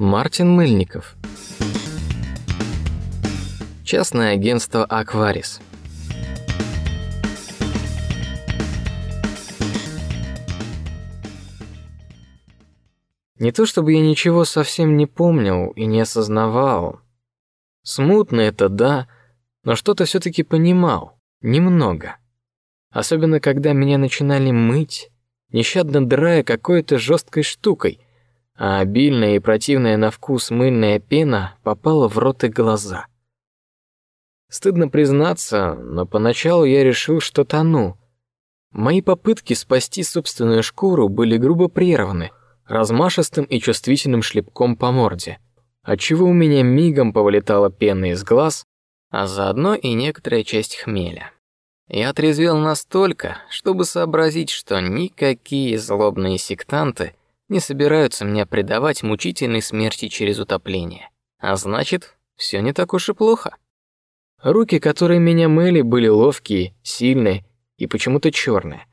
Мартин Мыльников. Частное агентство Акварис. Не то чтобы я ничего совсем не помнил и не осознавал. Смутно это да, но что-то все-таки понимал, немного. Особенно когда меня начинали мыть, нещадно драя какой-то жесткой штукой, а обильная и противная на вкус мыльная пена попала в рот и глаза. Стыдно признаться, но поначалу я решил, что тону. Мои попытки спасти собственную шкуру были грубо прерваны размашистым и чувствительным шлепком по морде, отчего у меня мигом повылетала пена из глаз, а заодно и некоторая часть хмеля. Я отрезвел настолько, чтобы сообразить, что никакие злобные сектанты не собираются меня предавать мучительной смерти через утопление. А значит, все не так уж и плохо. Руки, которые меня мыли, были ловкие, сильные и почему-то черные.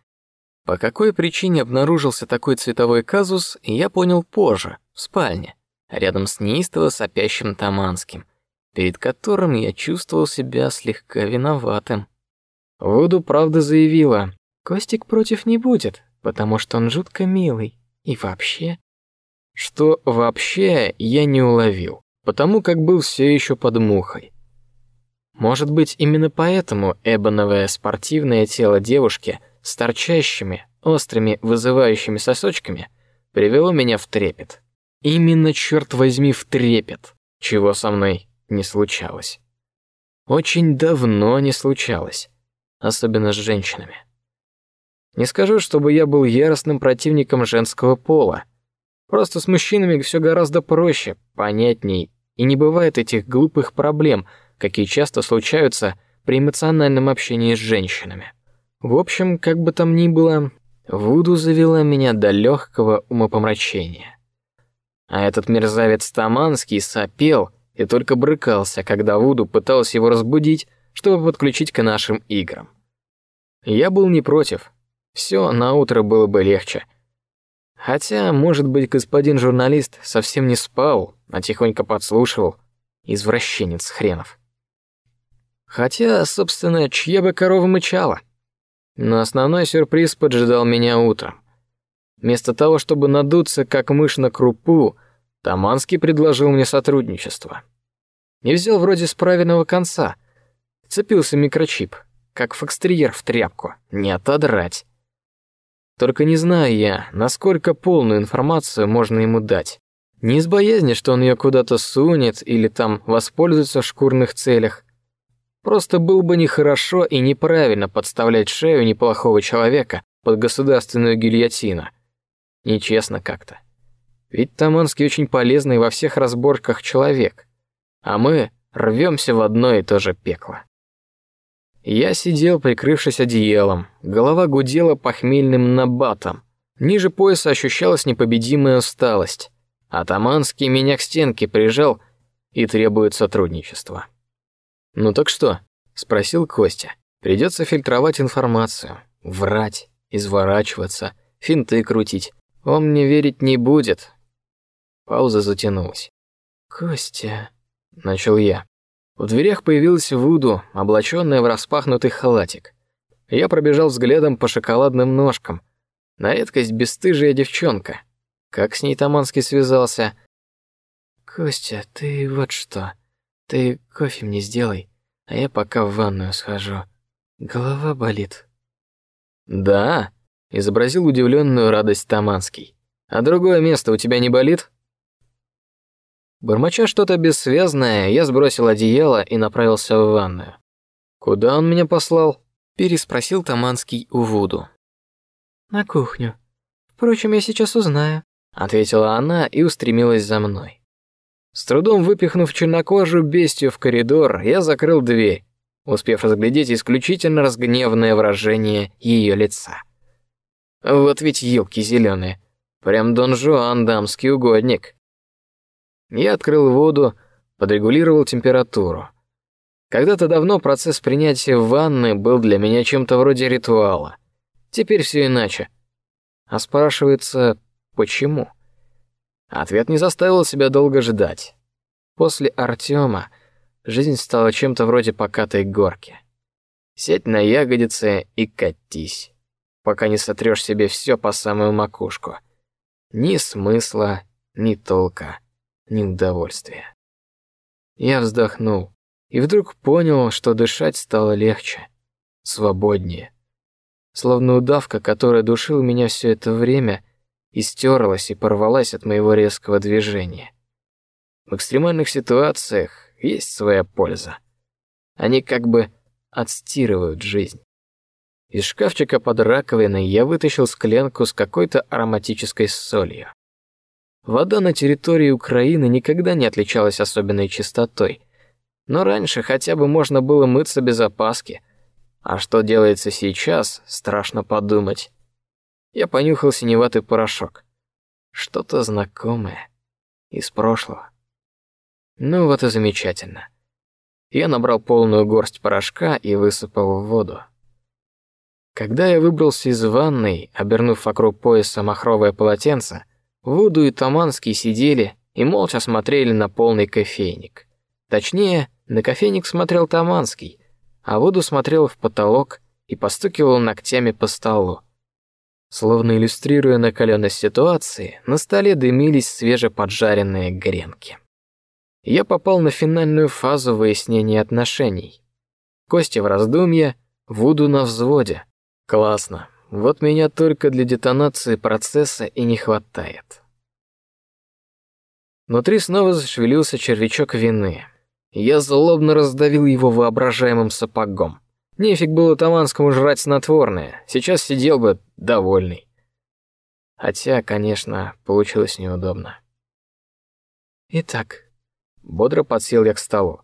По какой причине обнаружился такой цветовой казус, я понял позже, в спальне, рядом с неистово сопящим Таманским, перед которым я чувствовал себя слегка виноватым. Вуду правда заявила, Костик против не будет, потому что он жутко милый. И вообще... Что вообще я не уловил, потому как был все еще под мухой. Может быть, именно поэтому эбоновое спортивное тело девушки с торчащими, острыми, вызывающими сосочками привело меня в трепет. Именно черт возьми в трепет, чего со мной не случалось. Очень давно не случалось особенно с женщинами. Не скажу, чтобы я был яростным противником женского пола. Просто с мужчинами все гораздо проще, понятней, и не бывает этих глупых проблем, какие часто случаются при эмоциональном общении с женщинами. В общем, как бы там ни было, Вуду завела меня до легкого умопомрачения. А этот мерзавец Таманский сопел и только брыкался, когда Вуду пытался его разбудить, чтобы подключить к нашим играм. Я был не против. Все на утро было бы легче. Хотя, может быть, господин журналист совсем не спал, а тихонько подслушивал. Извращенец хренов. Хотя, собственно, чья бы корова мычала. Но основной сюрприз поджидал меня утром. Вместо того, чтобы надуться как мышь на крупу, Таманский предложил мне сотрудничество. И взял вроде с правильного конца — Цепился микрочип, как фокстерьер в тряпку, не отодрать. Только не знаю я, насколько полную информацию можно ему дать. Не из боязни, что он ее куда-то сунет или там воспользуется в шкурных целях. Просто было бы нехорошо и неправильно подставлять шею неплохого человека под государственную гильотину. Нечестно как-то. Ведь Таманский очень полезный во всех разборках человек, а мы рвемся в одно и то же пекло. Я сидел, прикрывшись одеялом, голова гудела похмельным набатом. Ниже пояса ощущалась непобедимая усталость. Атаманский меня к стенке прижал и требует сотрудничества. Ну так что? спросил Костя. Придется фильтровать информацию, врать, изворачиваться, финты крутить. Он мне верить не будет. Пауза затянулась. Костя, начал я. В дверях появилась Вуду, облаченная в распахнутый халатик. Я пробежал взглядом по шоколадным ножкам. На редкость бесстыжая девчонка. Как с ней Таманский связался? Костя, ты вот что. Ты кофе мне сделай, а я пока в ванную схожу. Голова болит. Да, изобразил удивленную радость Таманский. А другое место у тебя не болит? Бормоча что-то бессвязное, я сбросил одеяло и направился в ванную. Куда он меня послал? переспросил Таманский у Вуду. На кухню. Впрочем, я сейчас узнаю, ответила она и устремилась за мной. С трудом выпихнув чернокожую бестию в коридор, я закрыл дверь, успев разглядеть исключительно разгневанное выражение ее лица. Вот ведь елки зеленые, прям Дон Жуан дамский угодник. Я открыл воду, подрегулировал температуру. Когда-то давно процесс принятия ванны был для меня чем-то вроде ритуала. Теперь все иначе. А спрашивается, почему? Ответ не заставил себя долго ждать. После Артема жизнь стала чем-то вроде покатой горки. Сеть на ягодице и катись, пока не сотрешь себе все по самую макушку. Ни смысла, ни толка, ни удовольствия. Я вздохнул и вдруг понял, что дышать стало легче, свободнее. Словно удавка, которая душила меня все это время, истерлась и порвалась от моего резкого движения. В экстремальных ситуациях есть своя польза. Они как бы отстирывают жизнь. Из шкафчика под раковиной я вытащил склянку с какой-то ароматической солью. Вода на территории Украины никогда не отличалась особенной чистотой, но раньше хотя бы можно было мыться без опаски. А что делается сейчас, страшно подумать. Я понюхал синеватый порошок. Что-то знакомое из прошлого. Ну вот и замечательно. Я набрал полную горсть порошка и высыпал в воду. Когда я выбрался из ванной, обернув вокруг пояса махровое полотенце, Вуду и Таманский сидели и молча смотрели на полный кофейник. Точнее, на кофейник смотрел Таманский, а Вуду смотрел в потолок и постукивал ногтями по столу. Словно иллюстрируя накаленность ситуации, на столе дымились свежеподжаренные гренки. Я попал на финальную фазу выяснения отношений. Костя в раздумье, Вуду на взводе. Классно. Вот меня только для детонации процесса и не хватает. Внутри снова зашевелился червячок вины. Я злобно раздавил его воображаемым сапогом. Нефиг было Таманскому жрать снотворное. Сейчас сидел бы довольный. Хотя, конечно, получилось неудобно. Итак, бодро подсел я к столу.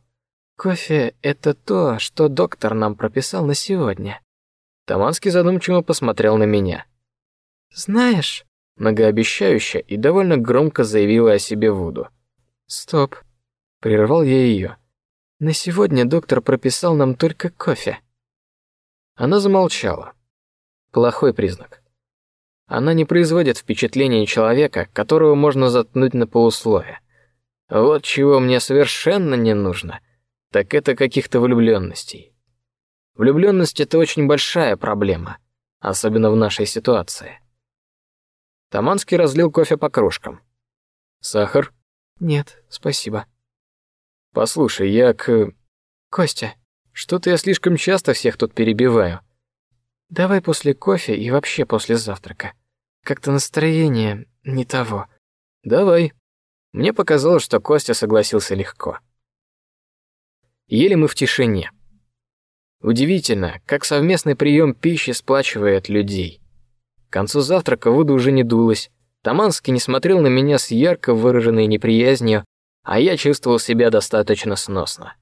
Кофе — это то, что доктор нам прописал на сегодня. Таманский задумчиво посмотрел на меня. Знаешь, многообещающе и довольно громко заявила о себе Вуду. Стоп, прервал я ее. На сегодня доктор прописал нам только кофе. Она замолчала. Плохой признак. Она не производит впечатления человека, которого можно заткнуть на полуслове. Вот чего мне совершенно не нужно, так это каких-то влюбленностей. Влюбленность это очень большая проблема, особенно в нашей ситуации. Таманский разлил кофе по кружкам. Сахар? Нет, спасибо. Послушай, я к... Костя. Что-то я слишком часто всех тут перебиваю. Давай после кофе и вообще после завтрака. Как-то настроение не того. Давай. Мне показалось, что Костя согласился легко. Ели мы в тишине. Удивительно, как совместный прием пищи сплачивает людей. К концу завтрака Вуда уже не дулась. Таманский не смотрел на меня с ярко выраженной неприязнью, а я чувствовал себя достаточно сносно.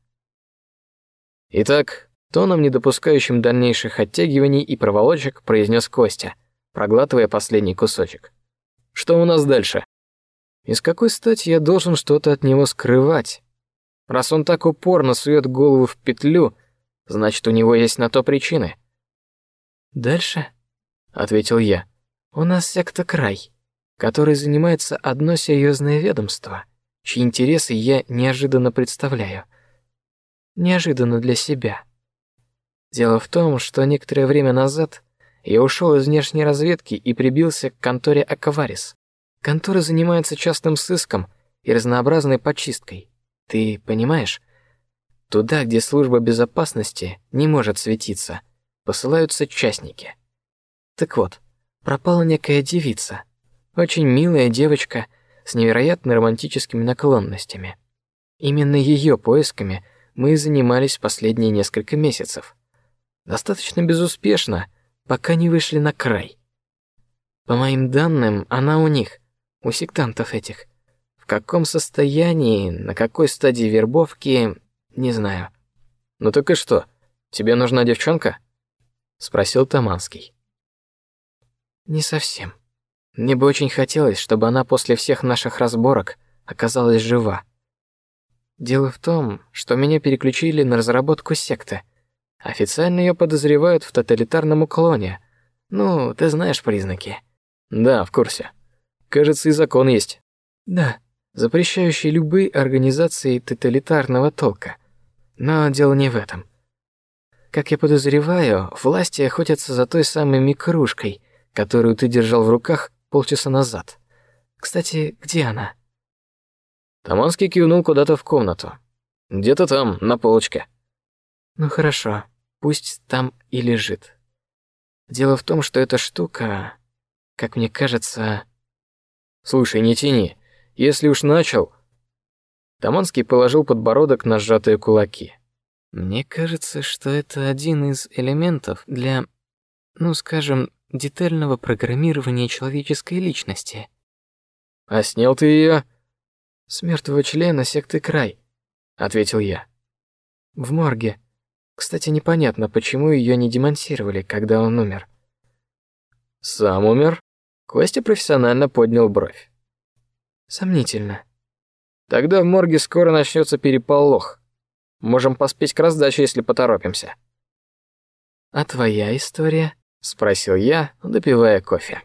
Итак, тоном, не допускающим дальнейших оттягиваний и проволочек, произнес Костя, проглатывая последний кусочек. Что у нас дальше? И с какой стати я должен что-то от него скрывать? Раз он так упорно сует голову в петлю, Значит, у него есть на то причины. Дальше, ответил я. У нас секта Край, который занимается одно серьезное ведомство, чьи интересы я неожиданно представляю. Неожиданно для себя. Дело в том, что некоторое время назад я ушел из внешней разведки и прибился к конторе Акварис. Контора занимается частным сыском и разнообразной почисткой. Ты понимаешь? Туда, где служба безопасности не может светиться, посылаются частники. Так вот, пропала некая девица, очень милая девочка с невероятно романтическими наклонностями. Именно ее поисками мы и занимались последние несколько месяцев. Достаточно безуспешно, пока не вышли на край. По моим данным, она у них, у сектантов этих. В каком состоянии, на какой стадии вербовки, не знаю. Ну так и что? Тебе нужна девчонка? спросил Таманский. Не совсем. Мне бы очень хотелось, чтобы она после всех наших разборок оказалась жива. Дело в том, что меня переключили на разработку секты. Официально ее подозревают в тоталитарном уклоне. Ну, ты знаешь признаки. Да, в курсе. Кажется, и закон есть. Да, запрещающий любые организации тоталитарного толка. Но дело не в этом. Как я подозреваю, власти охотятся за той самой микрушкой, которую ты держал в руках полчаса назад. Кстати, где она? Таманский кивнул куда-то в комнату. Где-то там, на полочке. Ну хорошо, пусть там и лежит. Дело в том, что эта штука, как мне кажется... Слушай, не тяни. Если уж начал... Таманский положил подбородок на сжатые кулаки. Мне кажется, что это один из элементов для, ну, скажем, детального программирования человеческой личности. А снял ты ее? С мертвого члена секты Край, ответил я. В морге. Кстати, непонятно, почему ее не демонтировали, когда он умер. Сам умер? Костя профессионально поднял бровь. Сомнительно. Тогда в морге скоро начнется переполох. Можем поспеть к раздаче, если поторопимся. А твоя история? спросил я, допивая кофе.